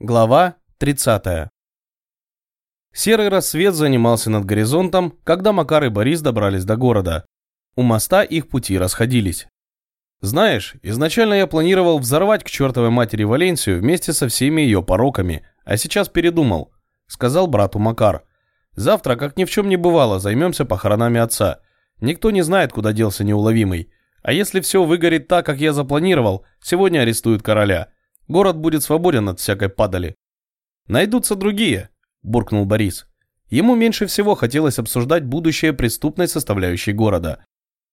Глава 30. Серый рассвет занимался над горизонтом, когда Макар и Борис добрались до города. У моста их пути расходились. Знаешь, изначально я планировал взорвать к чертовой матери Валенсию вместе со всеми ее пороками, а сейчас передумал, сказал брату Макар. Завтра, как ни в чем не бывало, займемся похоронами отца. Никто не знает, куда делся неуловимый. А если все выгорит так, как я запланировал, сегодня арестуют короля. Город будет свободен от всякой падали. Найдутся другие, буркнул Борис. Ему меньше всего хотелось обсуждать будущее преступной составляющей города.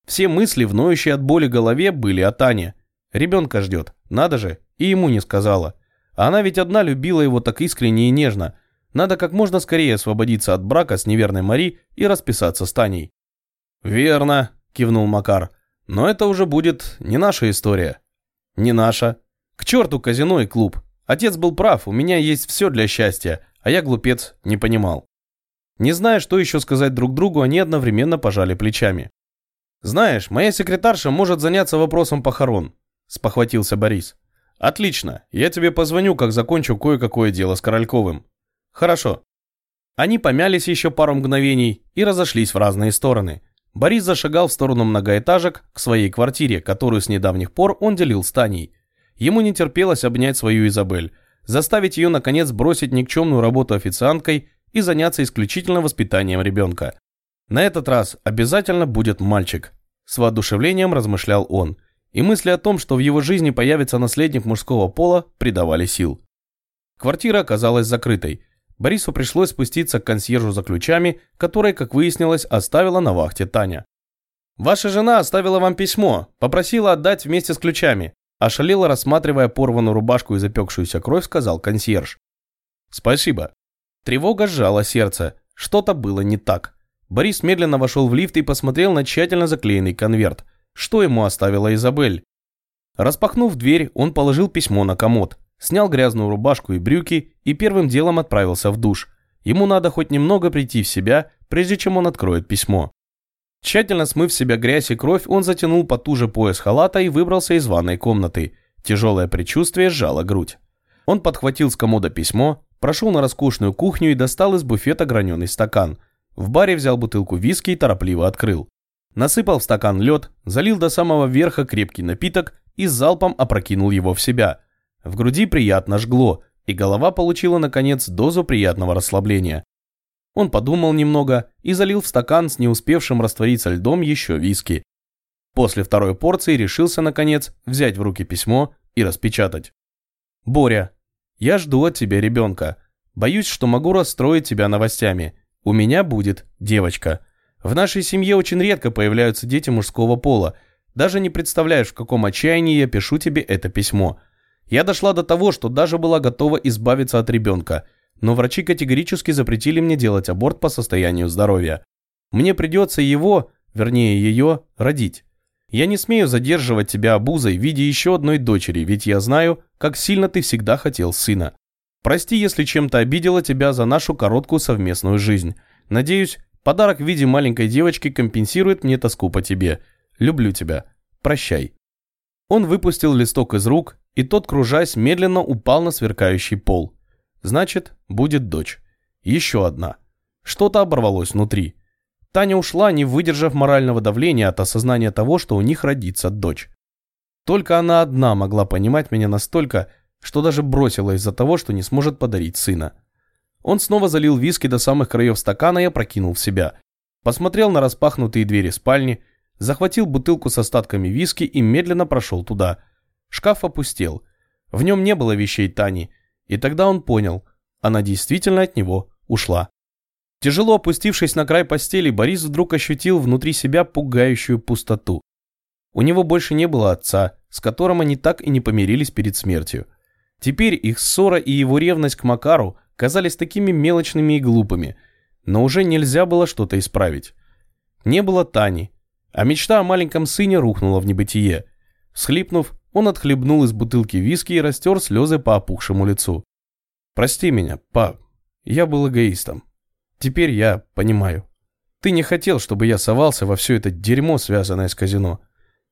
Все мысли, вноющие от боли голове, были о Тане. Ребенка ждет, надо же, и ему не сказала. А она ведь одна любила его так искренне и нежно. Надо как можно скорее освободиться от брака с неверной Мари и расписаться с Таней. «Верно», – кивнул Макар. «Но это уже будет не наша история». «Не наша», к черту казино и клуб. Отец был прав, у меня есть все для счастья, а я, глупец, не понимал. Не зная, что еще сказать друг другу, они одновременно пожали плечами. «Знаешь, моя секретарша может заняться вопросом похорон», – спохватился Борис. «Отлично, я тебе позвоню, как закончу кое-какое дело с Корольковым». «Хорошо». Они помялись еще пару мгновений и разошлись в разные стороны. Борис зашагал в сторону многоэтажек к своей квартире, которую с недавних пор он делил с Таней – Ему не терпелось обнять свою Изабель, заставить ее, наконец, бросить никчемную работу официанткой и заняться исключительно воспитанием ребенка. На этот раз обязательно будет мальчик. С воодушевлением размышлял он. И мысли о том, что в его жизни появится наследник мужского пола, придавали сил. Квартира оказалась закрытой. Борису пришлось спуститься к консьержу за ключами, которые, как выяснилось, оставила на вахте Таня. «Ваша жена оставила вам письмо, попросила отдать вместе с ключами», Ошалело, рассматривая порванную рубашку и запекшуюся кровь, сказал консьерж. «Спасибо». Тревога сжала сердце. Что-то было не так. Борис медленно вошел в лифт и посмотрел на тщательно заклеенный конверт. Что ему оставила Изабель? Распахнув дверь, он положил письмо на комод, снял грязную рубашку и брюки и первым делом отправился в душ. Ему надо хоть немного прийти в себя, прежде чем он откроет письмо. Тщательно смыв себя грязь и кровь, он затянул потуже пояс халата и выбрался из ванной комнаты. Тяжелое предчувствие сжало грудь. Он подхватил с комода письмо, прошел на роскошную кухню и достал из буфета граненый стакан. В баре взял бутылку виски и торопливо открыл. Насыпал в стакан лед, залил до самого верха крепкий напиток и с залпом опрокинул его в себя. В груди приятно жгло, и голова получила, наконец, дозу приятного расслабления. Он подумал немного и залил в стакан с не успевшим раствориться льдом еще виски. После второй порции решился, наконец, взять в руки письмо и распечатать. «Боря, я жду от тебя ребенка. Боюсь, что могу расстроить тебя новостями. У меня будет девочка. В нашей семье очень редко появляются дети мужского пола. Даже не представляешь, в каком отчаянии я пишу тебе это письмо. Я дошла до того, что даже была готова избавиться от ребенка – но врачи категорически запретили мне делать аборт по состоянию здоровья. Мне придется его, вернее ее, родить. Я не смею задерживать тебя обузой в виде еще одной дочери, ведь я знаю, как сильно ты всегда хотел сына. Прости, если чем-то обидела тебя за нашу короткую совместную жизнь. Надеюсь, подарок в виде маленькой девочки компенсирует мне тоску по тебе. Люблю тебя. Прощай. Он выпустил листок из рук, и тот, кружась, медленно упал на сверкающий пол. Значит, будет дочь. Еще одна. Что-то оборвалось внутри. Таня ушла, не выдержав морального давления от осознания того, что у них родится дочь. Только она одна могла понимать меня настолько, что даже бросила из-за того, что не сможет подарить сына. Он снова залил виски до самых краев стакана и опрокинул в себя. Посмотрел на распахнутые двери спальни, захватил бутылку с остатками виски и медленно прошел туда. Шкаф опустел. В нем не было вещей Тани, и тогда он понял, она действительно от него ушла. Тяжело опустившись на край постели, Борис вдруг ощутил внутри себя пугающую пустоту. У него больше не было отца, с которым они так и не помирились перед смертью. Теперь их ссора и его ревность к Макару казались такими мелочными и глупыми, но уже нельзя было что-то исправить. Не было Тани, а мечта о маленьком сыне рухнула в небытие. Схлипнув, он отхлебнул из бутылки виски и растер слезы по опухшему лицу. «Прости меня, пап. Я был эгоистом. Теперь я понимаю. Ты не хотел, чтобы я совался во все это дерьмо, связанное с казино.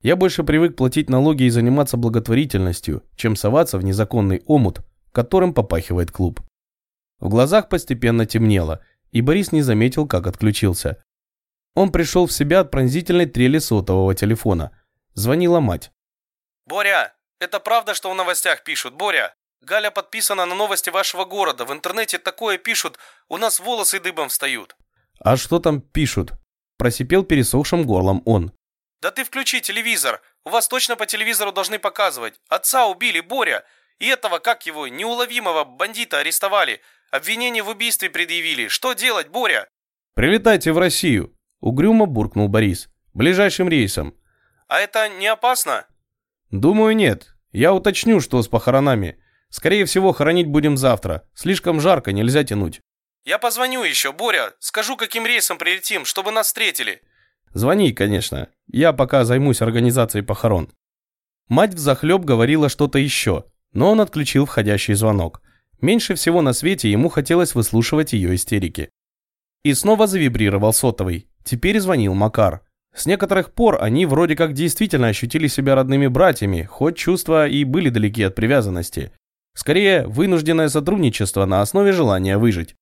Я больше привык платить налоги и заниматься благотворительностью, чем соваться в незаконный омут, которым попахивает клуб. В глазах постепенно темнело, и Борис не заметил, как отключился. Он пришел в себя от пронзительной трели сотового телефона. Звонила мать. «Боря, это правда, что в новостях пишут? Боря, Галя подписана на новости вашего города. В интернете такое пишут, у нас волосы дыбом встают». «А что там пишут?» Просипел пересохшим горлом он. «Да ты включи телевизор. У вас точно по телевизору должны показывать. Отца убили, Боря. И этого, как его, неуловимого бандита арестовали. Обвинение в убийстве предъявили. Что делать, Боря?» «Прилетайте в Россию», — угрюмо буркнул Борис. «Ближайшим рейсом». «А это не опасно?» «Думаю, нет. Я уточню, что с похоронами. Скорее всего, хоронить будем завтра. Слишком жарко, нельзя тянуть». «Я позвоню еще, Боря. Скажу, каким рейсом прилетим, чтобы нас встретили». «Звони, конечно. Я пока займусь организацией похорон». Мать взахлеб говорила что-то еще, но он отключил входящий звонок. Меньше всего на свете ему хотелось выслушивать ее истерики. И снова завибрировал сотовый. Теперь звонил Макар. С некоторых пор они вроде как действительно ощутили себя родными братьями, хоть чувства и были далеки от привязанности. Скорее, вынужденное сотрудничество на основе желания выжить.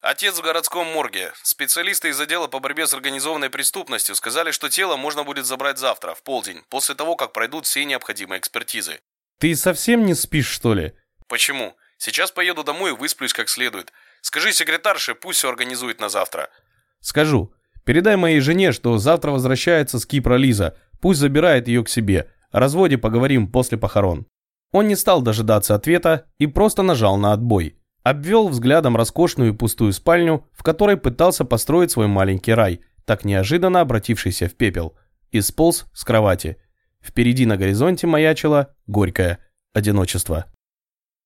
Отец в городском морге. Специалисты из отдела по борьбе с организованной преступностью сказали, что тело можно будет забрать завтра, в полдень, после того, как пройдут все необходимые экспертизы. Ты совсем не спишь, что ли? Почему? Сейчас поеду домой и высплюсь как следует. Скажи секретарше, пусть все организует на завтра. Скажу. Передай моей жене, что завтра возвращается с Кипра Лиза. Пусть забирает ее к себе. О разводе поговорим после похорон. Он не стал дожидаться ответа и просто нажал на отбой. Обвел взглядом роскошную пустую спальню, в которой пытался построить свой маленький рай, так неожиданно обратившийся в пепел, и сполз с кровати. Впереди на горизонте маячило горькое одиночество.